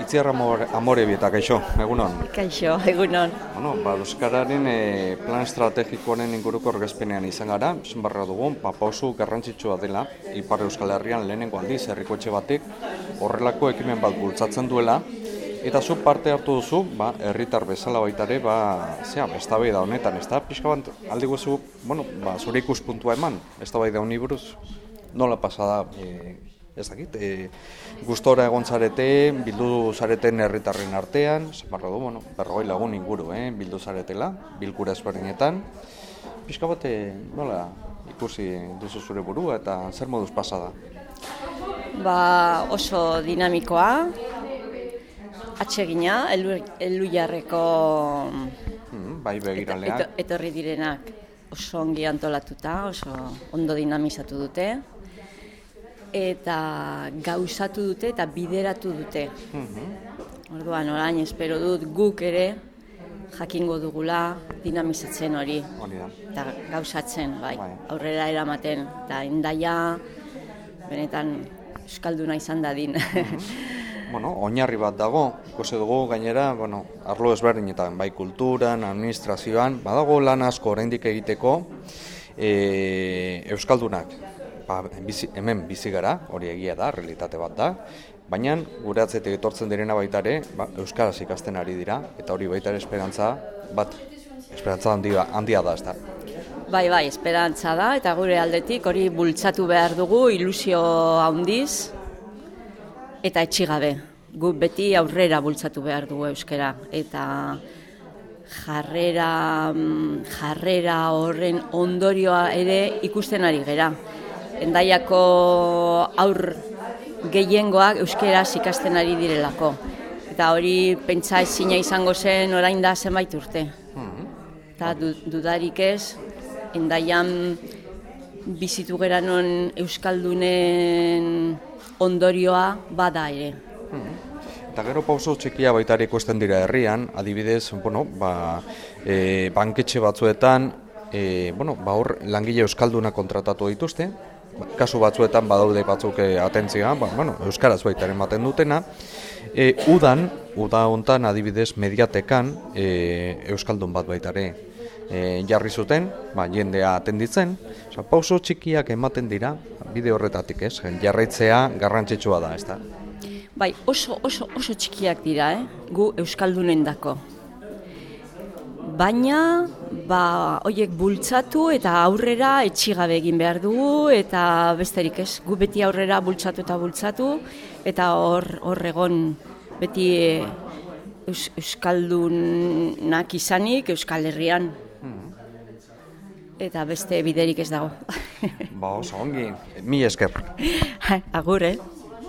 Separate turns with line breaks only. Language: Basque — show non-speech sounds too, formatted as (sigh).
Itziar amore, amore bieta, kaixo, egunon.
Kaixo, egunon.
Bueno, ba, Euskararen e, plan estrategikoaren inguruko orgezpenean izan gara, esan barra dugu, ba, pausu garrantzitsua dela, Ipar Euskal Herrian lehenengo aldiz, herriko etxe batek, horrelako ekimen bat bultzatzen duela, eta zu parte hartu duzu, ba, herritar bezala baita ere, ba, zea, bai da honetan, ez da, pixka bat, aldi guzu, bueno, ba, zure ikuspuntua eman, ez bai da uniburuz, nola pasada, e, ez dakit, e, gustora egon zarete, bildu zareten herritarren artean, zemarra du, bueno, berrogei lagun inguru, eh, bildu zaretela, bilkura ezberdinetan. Pixka bate, nola, ikusi duzu zure burua eta zer moduz pasada?
Ba, oso dinamikoa, atsegina, elu, elu jarreko
hmm, bai begiraleak.
etorri direnak oso ongi antolatuta, oso ondo dinamizatu dute eta gauzatu dute eta bideratu dute. Mm Orduan, orain, espero dut guk ere jakingo dugula dinamizatzen hori. Eta gauzatzen, bai, bai, aurrera eramaten. Eta indaia, benetan, euskalduna izan dadin.
Mhm. bueno, oinarri bat dago, ikusi dugu gainera, bueno, arlo ezberdinetan, bai kulturan, administrazioan, badago lan asko oraindik egiteko, e, euskaldunak ba, bizi, hemen bizi gara, hori egia da, realitate bat da, baina gure atzetik etortzen direna baita ere, ba, Euskaraz ikasten ari dira, eta hori baita ere esperantza bat, esperantza handia, handia da, ez da.
Bai, bai, esperantza da, eta gure aldetik hori bultzatu behar dugu, ilusio handiz, eta etxigabe. Gu beti aurrera bultzatu behar dugu euskera, eta jarrera, mm, jarrera horren ondorioa ere ikusten ari gera endaiako aur gehiengoak euskeraz ikasten ari direlako. Eta hori pentsa ezina izango zen orain da zenbait urte. Eta dudarik ez, endaian bizitu geranon euskaldunen ondorioa bada ere.
Eta gero pauso txikia baita ikusten dira herrian, adibidez, bueno, ba, e, banketxe batzuetan, e, bueno, ba, hor langile euskalduna kontratatu dituzte, kasu batzuetan badaude batzuk eh, atentzia, ba, bueno, euskaraz baita ematen dutena. E, udan, uda hontan adibidez mediatekan e, euskaldun bat baita ere e, jarri zuten, ba, jendea atenditzen. Osa, pauso txikiak ematen dira, bide horretatik ez, jarraitzea garrantzitsua da, ez da?
Bai, oso, oso, oso txikiak dira, eh? gu euskaldunen dako baina ba hoiek bultzatu eta aurrera etxigabe egin behar dugu eta besterik ez. Gu beti aurrera bultzatu eta bultzatu eta hor hor egon beti e, eus, euskaldunak izanik euskal herrian. Eta beste biderik ez dago.
Ba oso ongi. Mi esker. (laughs)
Agur eh